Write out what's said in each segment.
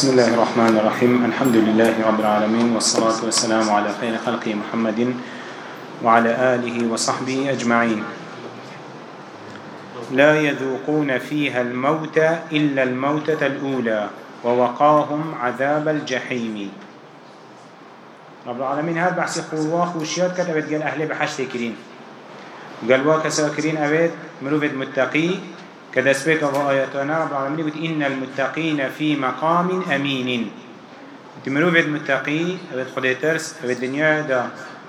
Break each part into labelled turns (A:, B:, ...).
A: بسم الله الرحمن الرحيم الحمد لله رب العالمين والصلاة والسلام على خير خلق محمد وعلى آله وصحبه أجمعين لا يذوقون فيها الموت إلا الموتة الأولى ووقاهم عذاب الجحيم رب العالمين هذا بحث خواخ وشيات كتبت قال أهل بحشت كرين قال واكسا كرين أبد مروفة متقي كدسبك آياتنا. رب العالمين قلت إن المتقين في مقام أمين. تمروف المتقي أبد خدي ترس أبد الدنيا دا.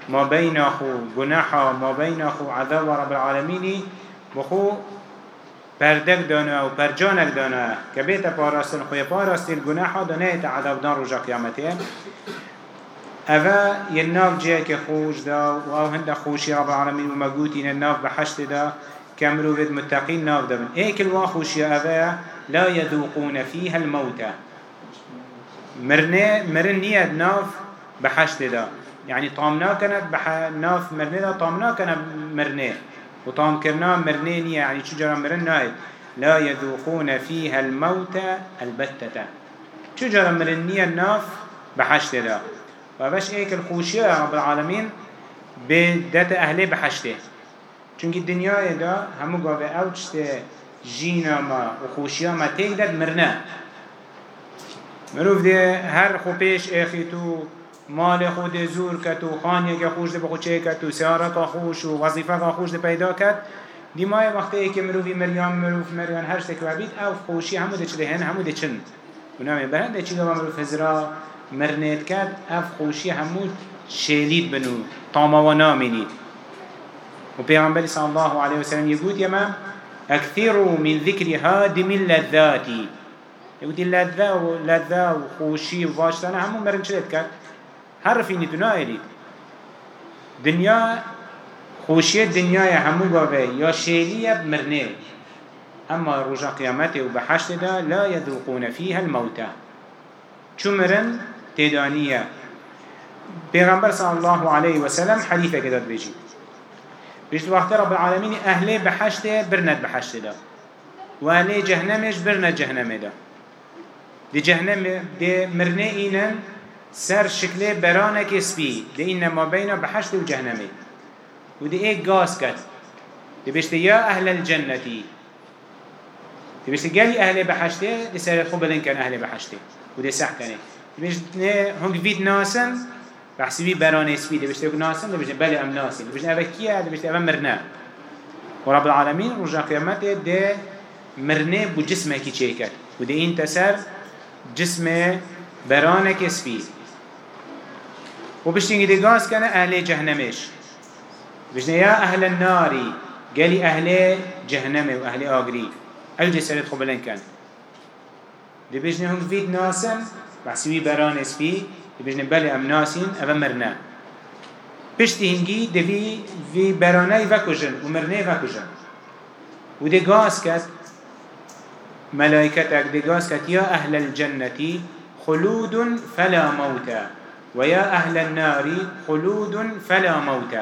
A: ما بين أخو جناحا ما بين أخو عذاب. رب العالمين بخو پردک دانا و پرجانک دانا که بیت پاراستن خوی پاراستن گناحا دانه عذاب دان رجا قیامته. اوه یه که خوش دا و أو هنده خوشی رب العالمین و مگوتین الناف بحشت دا. كامرو بيت متقين ناف دبن ايك الواخوش يا أبا لا يذوقون فيها الموتى مرنه مرن نياد ناف بحشت دا. يعني طامنا كانت بح ناف مرنه دا طامنا كانت مرنه وطام كرنا مرنه نيا يعني شجرة مرن نايد لا يذوقون فيها الموتى البتة. شجرة مرن نيا ناف بحشت دا؟ وباش ايك الخوشية رب العالمين بدات أهلي بحشته. چونکی دنیای دا همو گاوه او چته جینا ما و خوشیا ما تیک داد مرنه. مروف ده هر خو پیش اخی تو مال خود زور کت و که خوش ده بخو چه کت و سیاره که خوش و وظیفه که خوش ده پیدا کت. دیمای وقتی که مروفی مریان مروف مریان هر شتک وبید او خوشی همو ده چله هن همو ده چن. و نامه برند ده چی مروف مرنید کت او خوشی همو شیلید بنو طاموا نامینید وبيغمبر صلى الله عليه وسلم يقول يما أكثروا من ذكر هادم اللذات. يقول اللذة ولذة وخوشي وفاشتنا همو مرن شريت كات هرفيني دنيا خوشي الدنيا يا همو قوي يا شيلية بمرنه أما رجع قيامته وبحشت دا لا يذوقون فيها الموتى شو مرن تدانية بيغمبر صلى الله عليه وسلم حديثة كده بيجي بيشت وقت رب العالمين أهلي بحشته برند بحشته دا وأهلي جهنمش برند جهنم دا دي جهنم دي مرنه سر شكله برانك اسبي دي إنما بين بحشته وجهنمه ودي إيه غاز كت دي بيشت يا أهل الجنة دي بيشت قالي أهلي بحشته دي سر خوبلن كان أهلي بحشته ودي سح كانه دي بيشت هنگ فيت ناسن بحسبي بران اسمي ده بيشتغل ناسن ده بيشتغل بلي ام ناسن ده بيشتغل كيا ده بيشتغل مرنا ورب العالمين رجع قيامته ده مرنه بو جسمه كي چيكت وده این تسر جسم برانك اسفي وبشتنگي ده غاز كان أهل جهنمش. بشتنگي يا أهل النار قالي أهل جهنم واهل آغري الجسد خبلن كان ده بشتنگي هم فيد ناسن بحسبي بران اسفي بجنه بله ام ناسین أو مرنه. پشتی هنگی دوی وی برانه وکجن و مرنه وکجن و ده گاز کد ملائكتك دقاس كت يا أهل الجنة خلود فلا موت. ويا أهل النار خلود فلا موت.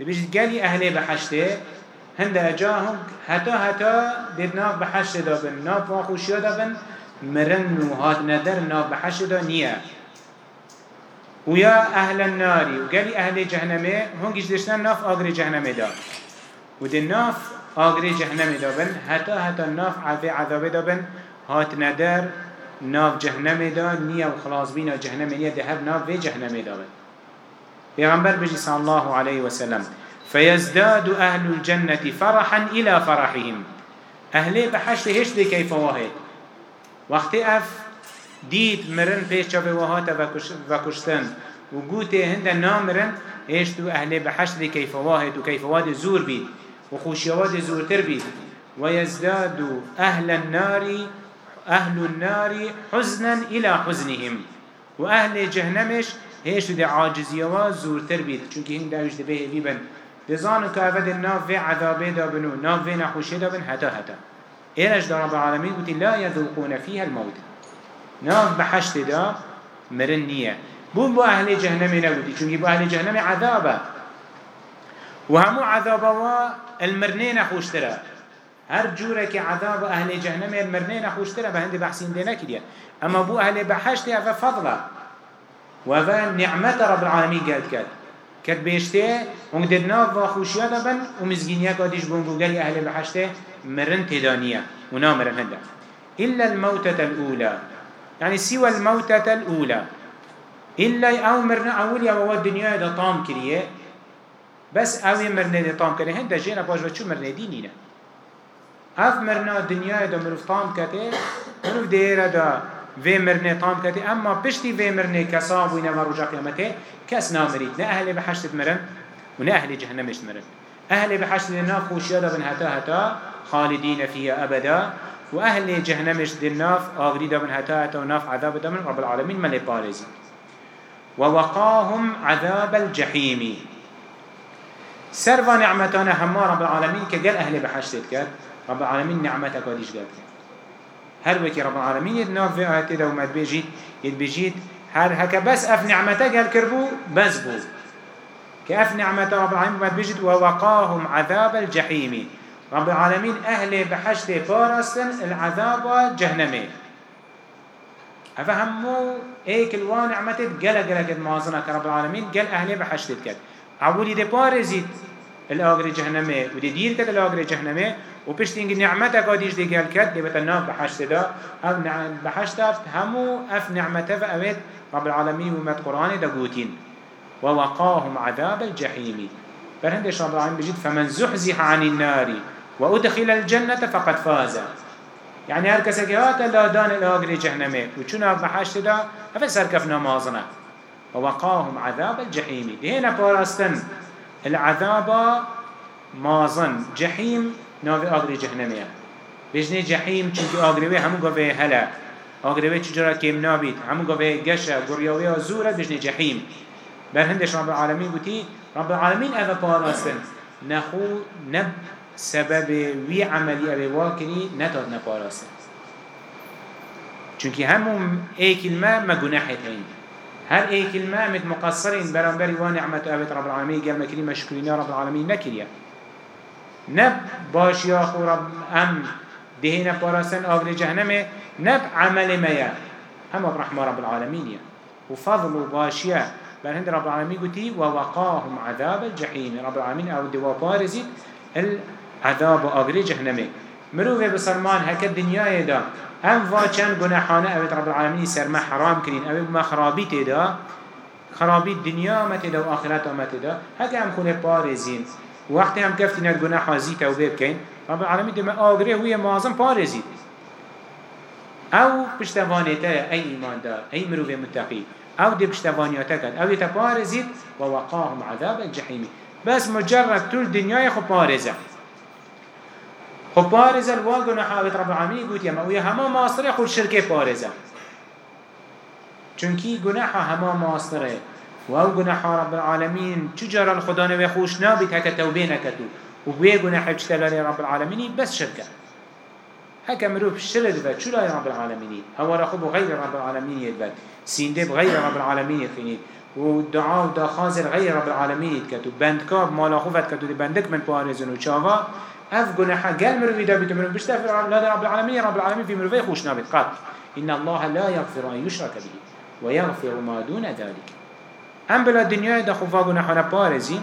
A: بيجي قالي أهل بحشته هند أجاهم حتى حتى ديد ناف بحشته دابن. ناف واخوشيا دابن مرن وهات ندر ناف بحشته نيا ويا أهل النار وقالي أهل جهنم هنجيش دشتن ناف آغر جهنم دا. ودي ناف آغر جهنم دا بن حتى حتى ناف عذاب عذاب دا بن. هات ندر ناف جهنم دا نيا وخلاص بينا جهنم نيا ده هر ناف في جهنم دا بن. پیغمبر بجي صلى الله عليه وسلم فيزداد أهل الجنة فرحا إلى فرحهم. أهلي بحشت هش دي كيف واحد؟ وقت أف دید مرن پیش چاپ وهات وکشتن و گوته هند نامرن ایش تو أهل بحشت کیف واحد و کیف واحد زور بید. و خوشیواد زورتر بید. و یزداد أهل النار أهل النار حزنا إلى حزنهم. و أهل جهنمش هیش ده عاجزیواد زورتر بید. چونکه هند داوش ده به بیبن. دزانو که اول ناف في عذابه دابنو. ناف في نحوشه دابن. حتا حتا ایرش دار رب العالمين قلت لا يذوقون فيها الموت. ناف بحشت دا مرن نية. بون بو أهل جهنم نبودي چونكي بو أهل جهنم عذابه وهمو عذابه المرنين خوشتره هر جوره که عذاب أهل جهنم مرنه نخوش تره به هند بحثین ده نکریه اما بو أهل بحشت فضله و اوه نعمت رب العالمین گلد کرد. کرد بیشته اون ددنا و خوشیا دبن و مزگینیا کادیش بونگو گلی أهل بحشته مرن تدانیه ونا مرن هنده إلا الموتة الأولى. يعني سوى الموتة الأولى. إلا أو مرنا أولي أو الدنيا دا طام كريه بس أو مرنا دا طام كريه. هنده جينا باش بچو مرنا دينينا. أف مرنا دنیا دا مروف تام کته مروف دیره دا وی مرنه تام کته أما پشتی وی مرنه کسا بوینه و رجا قیامته کس نامرید نه أهل بحشت مرن و نه أهل جهنمش مرن. أهل بحشت لنا خوشیا دا بن هتا هتا خالدین فيها أبدا. و أهل جهنمش دناف آغري دا بن هتا هتا و ناف عذاب دا من رب العالمين ملي بارزي ووقاهم عذاب الجحيم. سروا نعمتنا هما رب العالمين كقال أهل بحشتت كات رب العالمين نعمتك وديش قال هر وكي رب العالمين يدناف في آيات دا ومد بيجيت يد بيجيت هر هكا بس أف نعمتك قال كربو بس بو كأف نعمة رب العالمين ومد بيجيت ووقاهم عذاب الجحيم رب العالمين أهل بحشت بارستن العذاب جهنمي أفهموا ايك الوان نعمتت قل قل قد مازنا كرب العالمين قل أهل بحشتت كد عبولي دي بارزيت الآغر جهنمي ودي دير كد الآغر جهنمي وبشت إنك نعمتك قديش دي قال كد دي بتناف بحشت دا. أو بحشت همو أف نعمته فأويت رب العالمين ومت قرآن دا ووقاهم عذاب الجحيم فرهندش رب العالمين بجد فمن زحزح عن النار. وأدخل الجنة فقد فاز. يعني هر کسی که هات الله دان الاغر جهنمه و چون بحشت دا افل سرکف نمازنا ووقاهم عذاب الجحيم دهنا باراستن العذاب مازن. جحيم ناوی آگری جهنمیه. بجنه جحیم چونکه آگریوی همون گوه هلا آگریوی چجورا کم نابید همون گوه گشه گریوی زوره بجنه جحیم. بر هندش رب العالمین گوتی رب العالمین اوه پاراستن. نخو نب سبب وی عملی اوه واکری نتاد نپاراستن چونکه همون ای کلمه ما گناحت هین هر ای کلمه مت مقصرین برانبری و نعمت اوه رب العالمین گل مکری مشکرین رب العالمین نکریه. نب باشیا خو رب ام دهينا بارسن آغر جهنمه نب عمل ميا هم برحمة رب العالمين وفضل باشيا بل هند رب العالمين قلتي ووقاهم عذاب الجحيم رب العالمين أو دوا بارزي العذاب آغر جهنمه مروفه بسرمان هكا الدنيا دا. هم فاچن گناحانه اوید رب العالمين سرما حرام كرين اوید ما خرابيت دا. خرابيت دنيا مت دا و آخرت مت دا. هكا هم خونه بارزين وقتی هم کفتی ند گناه حازی توبه بکن رب العالمین دم آگره هوی معظم پارزید أو پشتوانیتا ای ایمان دار ای مروف متقی. أو دي پشتوانیاتا کد أو يتپارزید و وقاهم عذاب الجحیمی بس مجرد طول دنیای خب پارزه خب پارزه الوا گناه حاوت رب العالمین گوت یما وی همه ماستره خود شرکه پارزه چونکی گناه همه ماستره واو جناح رب العالمين تجار الخدا نوي خوش نابت هكا توبه نكتو وبيه جناح بشتلال رب العالمين بس شركة هكا مروف الشرد بات شو لا رب العالمين هو رخب غير رب العالمين يدبت سيندب غير رب العالمين يخينيد ودعاء ودا خازر غير رب العالمين يتكتو بندكاب مالا خوفت كتو دي بندك من بارزن وشاوا اف جناح قال مروف دا بيتو مروف بشتفر لا رب العالمين رب العالمين في مروفي خوش نابت. قط إن الله لا يغفر أن يشرك به ويغفر ما دون ذلك. هم بلا دنیای دا خوفا گونه خانه پارزین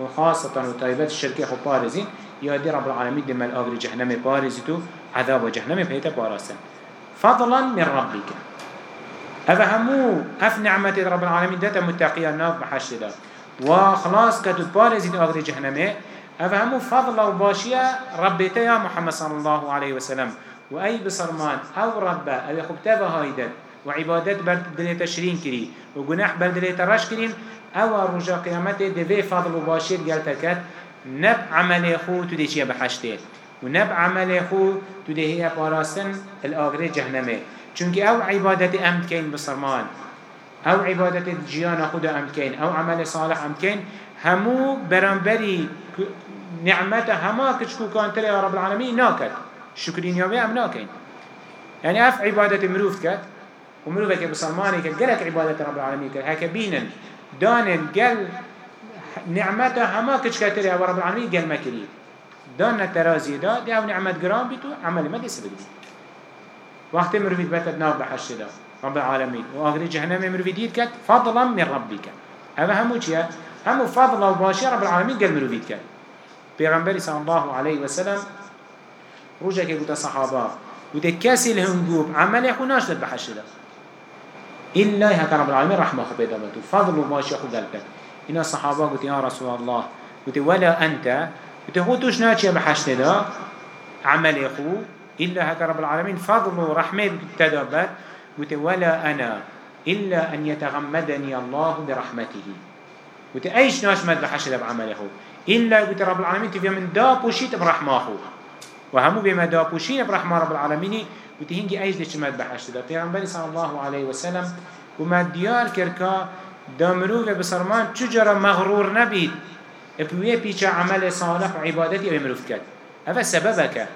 A: و خاصتا و طایبت الشرکه خو پارزین یا دی رب العالمین دی مل آغر جهنم پارزی تو عذاب جهنم پیتا پارستن. فضلا من ربك هذا همو اف نعمت رب العالمين داتا متقيا ناف بحشت دا. وخلاص كتو بارزين آغر جهنمه هذا همو فضل وباشيا ربيتا يا محمد صلى الله عليه وسلم. وأي بصرمان أو ربا أو يخبتها هايدت وعبادت بر دل تشرين كري وجناح بر دل ترش كرين أو رجا قيامت دوي فضل وباشر قالتكت نب عمل خو تدي بحشته؟ ونب عمل خو هي باراستن الآغر جهنمه. چونك أو عبادت امد كين بصرمان أو عبادت جيان خود امد كين أو عمل صالح امد كين همو برانبري نعمته هما كشكو كان ترى يا رب العالمين ناكد شكرين يومي ام ناكين يعني اف عبادة مروفت كت ومروفك بسلماني كل جلك عبادة رب العالمين كل هكا بينن دانن جل نعمته هما كتش كتري رب العالمين جل مكري دان ترازي دا دي أو نعمت گرام بيتو عمل ما دي وقت مروفيد بتد ناف بحشت دا رب العالمين وآخر جهنم مروفيد كت فضلا من ربك هذا همو چيا همو فضل وباشي رب العالمين قال مروفيد كت پیغمبر صلى الله عليه وسلم روجه که گوتا صحابه. گوتا کسی الهنگوب عمل خو دا إلا هكا رب العالمين رحمه بيدا بتو فضل وباشي خو قلتك إنا الصحابة قلت يا رسول الله. قلت ولا أنت. قلت هو توش ناتشي بحشت دا. خو إلا هكا رب العالمين فضل ورحمة تدبر قلت ولا أنا إلا أن يتغمدني الله برحمته. قلت أيش ناش مد بحشت بعمله؟ إلا قلت رب العالمين تفيا من دا بوشيت برحمة وهمو بما دا بوشيت برحمة رب العالمين. قلت هنجي أيش ليش مد بحشت دا پیغمبر صلى الله عليه وسلم وما ديار كركا دامرو بسرمان چجرا مغرور نبيد؟ ابوية بيچا عمل صالح وعبادتي أو مروف كد هذا سببك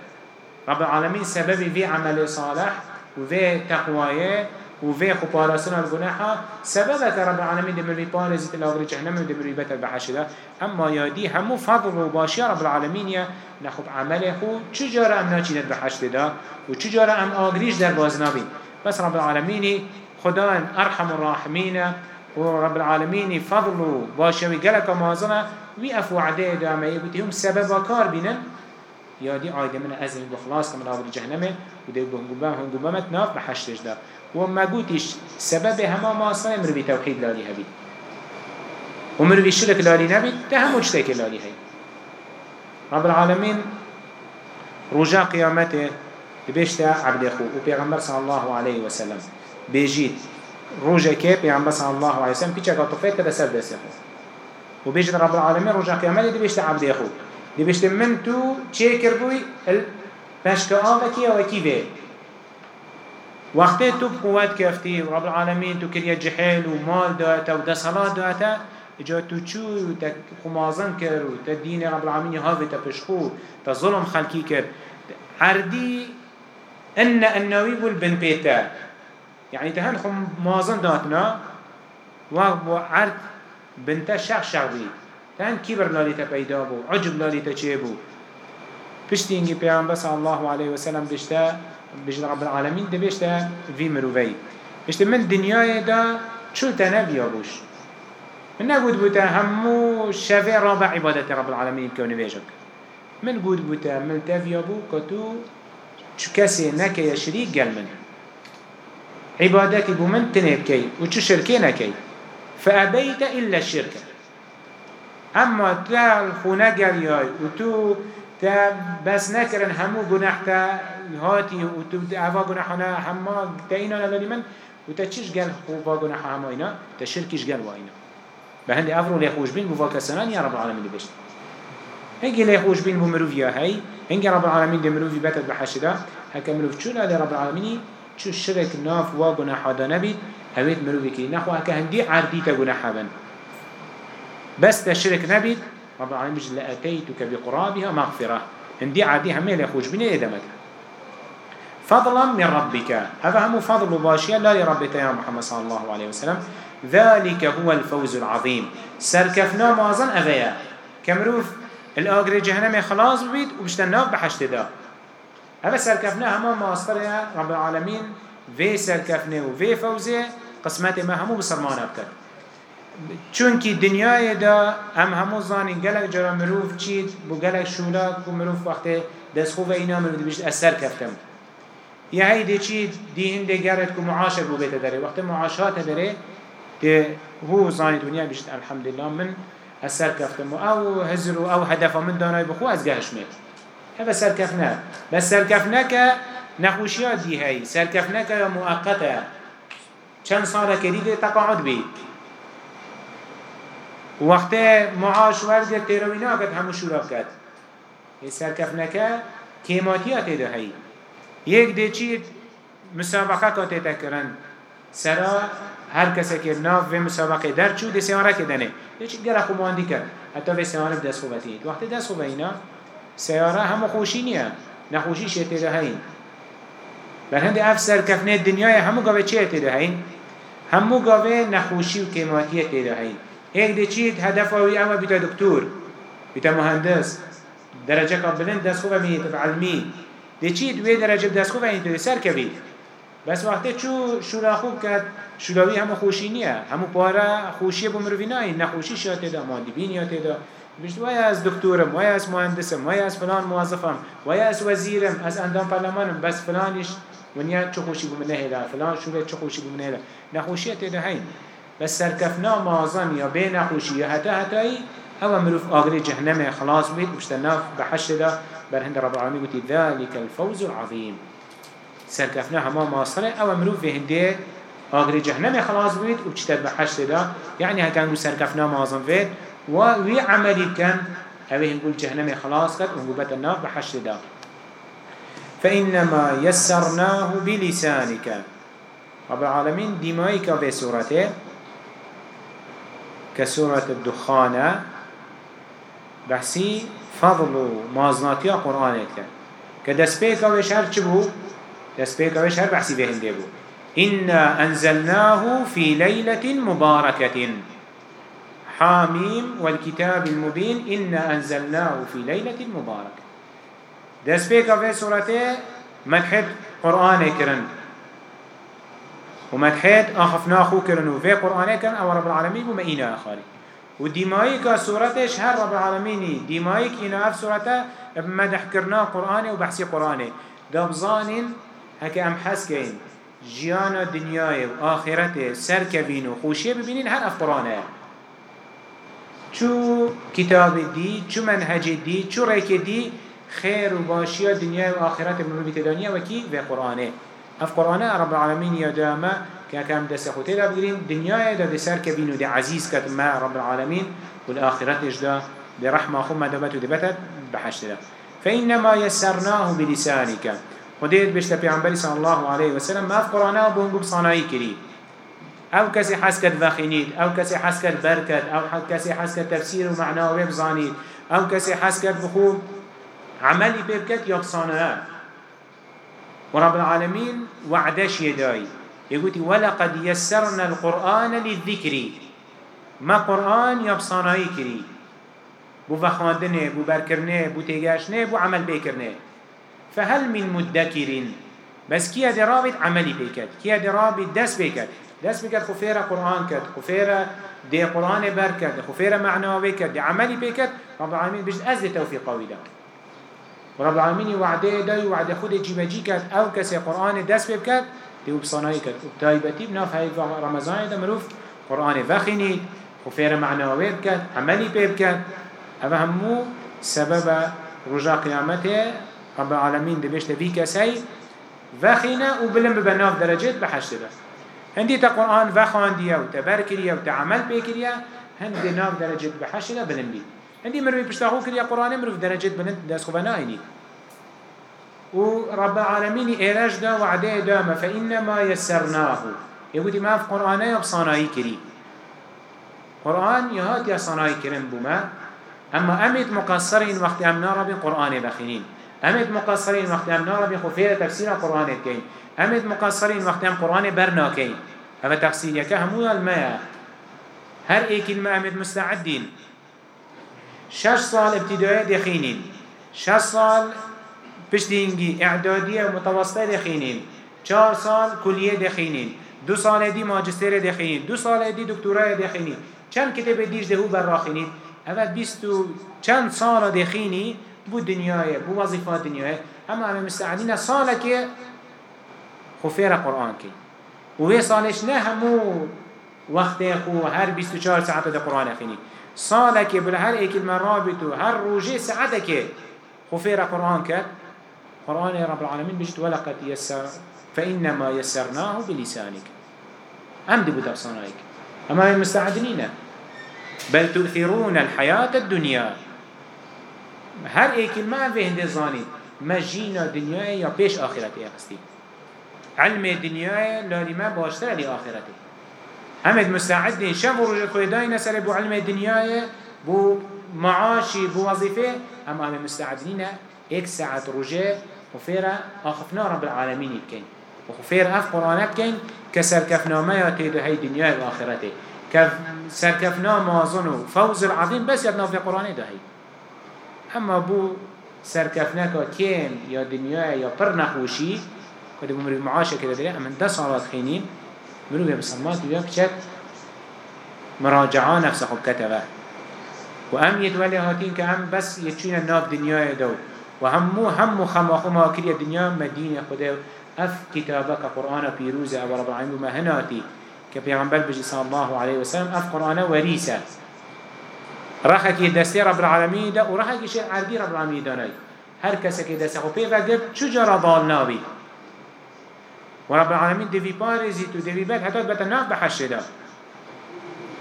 A: رب العالمين سببي في عمل صالح وفي تقواه وفي خبارسنا الجناحة سببك رب العالمين دمري بارزة الأغري جهنم ودمري بيت البحشدة أما يدي همو فضل وباشي رب العالمين يا نخب عمله خو چجارة أم ناچينت بحشدة وچجارة أم آغريش در بازنابين بس رب العالمين خدان أرحم الراحمين ورب العالمين فضل باشي وقلق مازنة. ويأفو عداء دامه يبتهم سبب كار بينن يا دي عايدة من أزل بخلاص كمن أغري جهنمه ودي بهنگوبام هنگوبامت ناف بحشتش ده وما قوتش سبب هما ما أصلا مروي توحيد لالي هبي ومروي شرك لالي نبي تهمو اجتاك لالي هاي رب العالمين رجاء قيامته بيشتا عبد أخو وبيغمبر صلى الله عليه وسلم بيجيت رجاء كي بيغمبر صلى الله عليه وسلم كيشا قطفت كده سر دس أخو وبيجيت رب العالمين رجاء قيامته بيشتا عبد أخو دي بيشتا من تو چه كربوي البشكا آوكي وكي بيه وقتی تو قوت کفتی رب العالمین تو کریه جحیل و مال داتا و دسالات داتا اجا تو چو تا خمازن کر و تا دین رب العالمین هاوی تا پشخو تا ظلم خلقی کر عردی ان النوی بول بن بیتا يعني تهان خمازن داتنا و عرد بنتا شخ شغبي تهان كبر لاليتا پیدا بو عجب لاليتا چه بو. پشتی اینگی پیغمبر صلی الله علیه وسلم بشتا بجد رب العالمين ده بيشتا في مروفي بيشتا من دنياي دا شو تنبيا بوش من نقول بوتا همو شفي رابع عبادة رب العالمين كوني بيجك. من قول بوتا من تفيا بو كتو شو كسي نكي يشريك قال من عبادتي بو من تنب كي وشو شركينا كي فأبيت إلا الشركة أما تا الخونة قال ياي وتو تا بس نكرن همو گناح تا هاتی و تو اوا گناحنا همه تا اینا نلالی من و تا چیش گل خوبا گناح همه اینا؟ تا شرکیش گل و اینا. به هندی افرو لیخوش بین بوا کسانان یا رب العالمین بشت هنگی لیخوش بین بو مروفی هی هنگی رب العالمین دی مروفی بتد بحشده هکا مروف چون لی رب العالمینی؟ چو شرک ناف و گناح دا نبید هویت مروفی که نخو هکا هندی عردی تا گناح بن بس تا شرک نبید رب العالمين بيجي لأتيتك بقرابها مغفرة. هندي عادي همي ليخوش بني إدمتها فضلا من ربك. هذا هم فضل باشيا لا لربك يا محمد صلى الله عليه وسلم. ذلك هو الفوز العظيم. سركفنا مازن أغيا. كمروف الآقر جهنم خلاص بيت وبشتناف بحشت دا. هذا سركفنا هما ماستر يا رب العالمين. في سركفنا وفي فوزه قسمت ما همو بسرمان بكر چونکی دنیای دا هم همو زانین گلک جرا مروف چید بو گلک شولاک بو مروف وقتی دستخو و اینا مروف بیشت اثر کفتم. یه هی دی چید دی هنده گرد که معاشر بو بیت داره. وقتی معاشات داره دی هو زانی دنیا بیشت الحمدلله من اثر کفتم. أو هزر أو هدف من دانای بخو از گهش مید هذا سركفنا بس سركفنا که نخوشيات دي هاي سركفنا که مؤقته چند ساله كديد تقاعد بي وقت معاش ورد تیروینا کد همو شورا کد سرکف نکه کیماتیات ده هی یک ده چی مسابقه کاته تکرن سرا هر کسی که ناف و مسابقه در چو ده سیاره کدنه یه چی گره خماندی کرد. حتی به سیاره دست خوبتید وقتی دست خوبه اینا سیاره همو خوشی نیه. نخوشی شیطه ده هین بر هنده اف سرکفنه دنیای همو گاوه چیه تیده هین همو گاوه نخوشی و کیماتیه تیده هین هيك دي چيت هدفه اوي اما بيتا دكتور بيتا مهندس درجه قبلن دست خوبه ميت علمي دي چي دوي درجه دست خوبه انتو سر كبي بس وقتی چو شورا خوب کرد شوراوی همه خوشی نیه همه پاره خوشی بو مروی نای نخوشی شاته دا مادی بین یاته دا بشت وای از دکتورم وای از مهندسم وای از فلان موظفم وای از وزیرم از اندام پارلمانم بس فلانش ونیا چه خوشی بو منه هلا فلان شوره چه خوشی بو منه هلا نخوشی تدا هین بس سرکفنا مازن یا بین نخوشی یا حتی حتی أو مروف آگری جهنم خلاص بید مشتناف بحش دا بر هند رب العالمين قلت ذلك الفوز العظيم سركفنا هما ماصرة أو مروف في هنده آگری جهنم خلاص بید و بچتد بحش دا. يعني هكذا سركفنا مازن فيد ووي عملي كان اوه نقول جهنم خلاص كد ونقول النار بحش دا. فإنما يسرناه بلسانك. رب العالمين دمائك في سورته كسورة الدخانة. بحسي فضل مازناتيا قرآنك كدسبيك وش هر چبو دسبيك وش هر بحسي بهن ديبو إنا أنزلناه في ليلة مباركة حاميم والكتاب المبين إنا أنزلناه في ليلة مباركة دسبيك في سورته مدحت قرآن كرن ومدحت أخفنا خو كرن وفي قرآن كرن أو رب العالمين وما إنا أخاري وديمايك سورتش هر رب العالمين ديمايك إنا أف سورته مدح كرنا قرآن وبحثي قرآن دابزان هكا أم حسكين جيانا دنياي وآخرته سركبين وخوشيه ببينين هر أف قرآنه. چو كتاب دي چو منهج دي چو ريك دي خير وباشيا دنيا وآخرت من تدانيا وكي في قرآنه. اف قرآنه رب العالمين يا داما كاكام دس خوتي دا بگرين دنيا دا دسر كبين ودي عزيز كت ما رب العالمين والآخرت اجدا دي رحمة خمة دبت ودبتت بحشت دا. فإنما يسرناه بلسانك. وديت بشتا پیغمبر صلى الله عليه وسلم ما في قرآنه بونگو بصانائي كري أو كسي حسكت وخينيد أو كسي حسكت بركت أو كسي حسكت تفسير ومعنى وبزانيد أو كسي حسكت بخو عملي بيبكت يبصانها ورب العالمين وعدش يداي. يقول ولقد يسرنا القرآن للذكر. ما قرآن يبصانهاي كري. بو فخاندنه بو بركرنه بو تيجاشنه بو عمل بيكرنه فهل من مدكر بس كي درابط عملي بيكت كي درابط دس بيكت دس بيكت خفيرة قرآن كت خفيرة دي قرآن بركت خفيرة معنى بيكت دي عملي بيكت رب العالمين بجد أزل توفيق قوي ده ورب العالمين وعده داي وعده خود جيبجي كات أو كسي قرآن دست بكات دي وبصناي كات وبتايبتي بناف هاي رمضان ده مروف قرآن فخيني وفير معنوي بكات عملي بكات هذا همو سبب رجاء قيامته رب العالمين دي بيشت في كسي فخينا وبلم ببناف درجات بحشت ده هندي تا قرآن فخان ديا وتبركريا وتعمل بكريا هندي ناف درجات بحشت ده بلم بيه هندي مروي بشتاخو كريا قرآن مروي درجة بنت داس خبنا إني ورب العالمين إيراج دا وعده دام فإنما يسرناه. يقول ما في قرآن يبصاناي كري. قرآن يهات يا صناي كرم بما أما أمت مقصرين وقت أمنا ربي قرآن بخينين. أمت مقصرين وقت أمنا ربي خفير تفسير قرآن كين. أمت مقصرين وقت أم قرآن برنا كين. هذا تفسير يكهمو الماء. هر اي كلمة أمت مستعدين. شش سال ابتدائي دخينين شش سال پشتینگی اعدادی و متوسطه دخینین. چهار سال کلیه دخینین. دو سال دی ماجستر دخینین. دو سال دی دکترای دخینین. چند کتاب دیش دهو بر راخینین اول بیستو چند سال دخینی بو دنیای بو وظیفات دنیای. اما همه مستعدین ساله که خفیر قرآن کی و سالش نه همو وقت خو هر 24 ساعت ده قرآن خینی. که بل هر ایک المرابط هر روجه که خفیر قرآن کرد قرآن رب العالمين بجد ولقد يسر فإنما يسرناه بلسانك. أم دي بدا صنائك أما المستعدنين بل تؤثرون الحياة الدنيا. هر ايك ما هندي زاني. مجينا دنيا يا بيش آخرتي أخستي. علم الدنيا لما باشتر همد مستعدين شم ورجل خيداين سر بو علم الدنيا بو معاشي بو وظيفة. أما هم مستعدين اك ساعة رجاء. وفيرا أخفنا رب العالمين كين وخفير أف قرآنك كين كسركفنا ما يتيد هاي دنيا أما بو سرکفنک کم یا دنیا یا پر نخوشی کده بمروی معاشه کده داره أما ده سالات خینین مروی بسلمات بیا بچک مراجعه نفس خب كتبه وأم يتولي هاتين كهم بس يتشين الناب دنيا دو وهمو هم خماخو ما كريا دنيا مدينة خده. أف كتابك قرآن بيروزة أبو رب العالمين بما هناتي كبيغمبر بجي صلى الله عليه وسلم أف قرآن وريسة رخك يدستي رب العالمين ده ورخك يشير عربي رب العالمين داناي هر كسك يدستي خو بيغا قب چجرا ضال نابي ورب العالمين بارزي تو دي في بات حتى بتا ناف بحش ده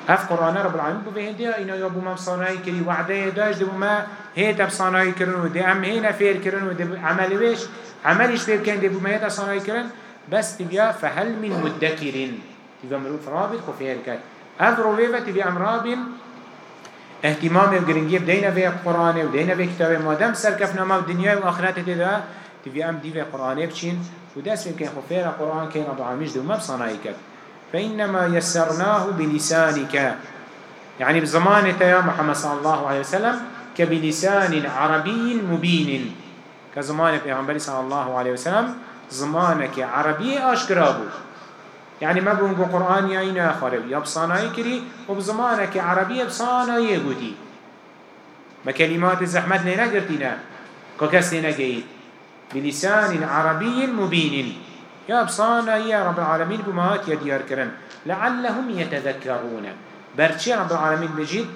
A: أف قرآن رب العالمين بو بهندية اينا يا بو ما بصانعي كري وعده داش دي بو ما هيتا بصانعي كرن ودي أم هينا فير كرن ودي عملي ويش عمليش فير كان دي بو ما هيتا صانعي كرن. بس تبيا فهل من مدكرين؟ تبيا مروف رابط خو فير كات. أف رويفة تبيا أم رابط اهتمام وگرنگی بدینا به قرآن و دینا به کتاب مادم سرکفنا ما دنیا و آخرت تدا تبيا ام دي به قرآن بچین و دست که خفیر قرآن که رب العالمین دو کرد فإنما يسرناه بلسانك. يعني بزمان يا محمد صلى الله عليه وسلم كبلسان عربي مبين. كزمان پیغمبر صلى الله عليه وسلم زمانك عربي أشكرابو يعني ما بونگو قرآن يا إنا خارب يا بصانعي كري وبزمانك عربي بصانعي قوتي ما كلمات الزحمت لنا قرتنا كوكس لنا قيد بلسان عربي مبين. يا بصانا يا رب العالمين بمهات يا ديار كرن لعلهم يتذكرون. برشي رب العالمين بجد.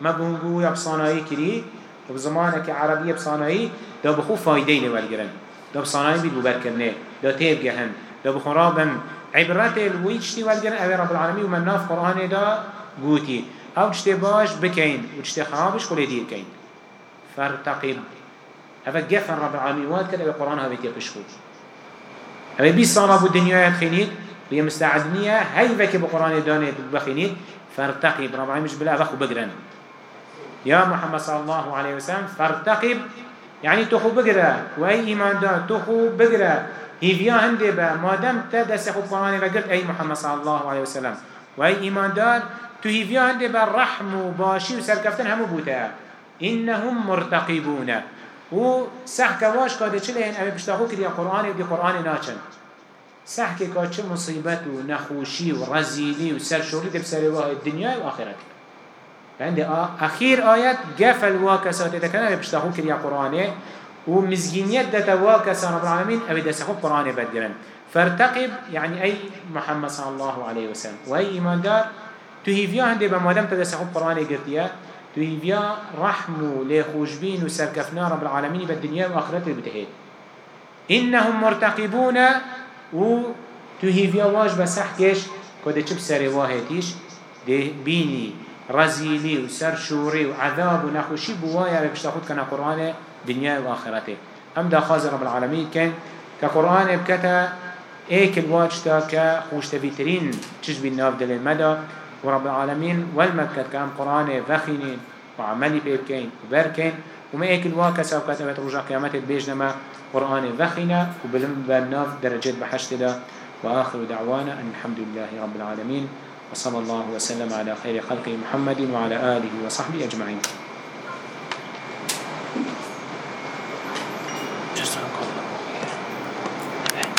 A: ما بهنقو يا بصاناي كري وبزمانك عربية بصاناي دا بخو فايدين والجرن دا بصاناي بيد ببركرنه دا تيب جهن بخرابا عبرات الويجتي والجرن أبي رب العالمين ومن ناف قرآن دا قوتي. أو جتي باش بكين وجتي خرابش كل يدير كين. فارتقب. أفا جفن رب العالمين واد كده بقرآن هذا بيتيقشخوش اما بيس سانا بو دنيا تخينيد بيا مستعدنية هاي فكي بقرآن داني بخينيد فارتقب رب العالمين مش بلا أخو بقرن يا محمد صلى الله عليه وسلم فارتقب يعني تخو بقرا وأي إيمان دا تخو بقرا. هيفيا هندي با ما دام تدس خو قرآن وقلت أي محمد صلى الله عليه وسلم. وأي إيمان دار تو هيفيا هندي با رحم وباشي وسركفتن همو بوتا إنهم مرتقبون. و سح كواش كاده چه لهن اوه بشتاخو كريا قرآن و قرآن ناچن. سح که که چه مصیبت و نخوشی و رزیلی و سرشوری دي بسر واه الدنيا و آخرت. عند أخير آيات قفل واكسات إذا كان بيشتاخو كريا قرآن ومزجينيت دتا واكسا رب العالمين أبي دسخو قرآن بدرن فارتقب يعني أي محمد صلى الله عليه وسلم وأي إيمان دار تهيفيا هندي بمادم تدسخو قرآن قرتيا تهيفيا رحم لخوشبين وسركفنا رب العالمين بالدنيا وآخرته بتهيد إنهم مرتقبون و تهيفيا واج بسحكش كده چب سر واهتيش ده بيني رزيلي وسر شوري وعذاب ونخوشي بوايا بشتاخد كنا قرآن دنيا وآخرته أم دا خازر رب العالمين كان كقرآن بكتا ايك الواجتا كخوشتبيترين تشبه الناف دل المدى ورب العالمين والمكت كام قرآن فخينين وعملي بيبكين وبركين. وما ايك الواكا ساو كتبت رجع قيامت البيجنما قرآن فخينا وبلم بالناف درجات بحشت دا. وآخر دعوانا أن الحمد لله رب العالمين. وصلى الله وسلم على خير خلق محمد وعلى آله وصحبه أجمعين.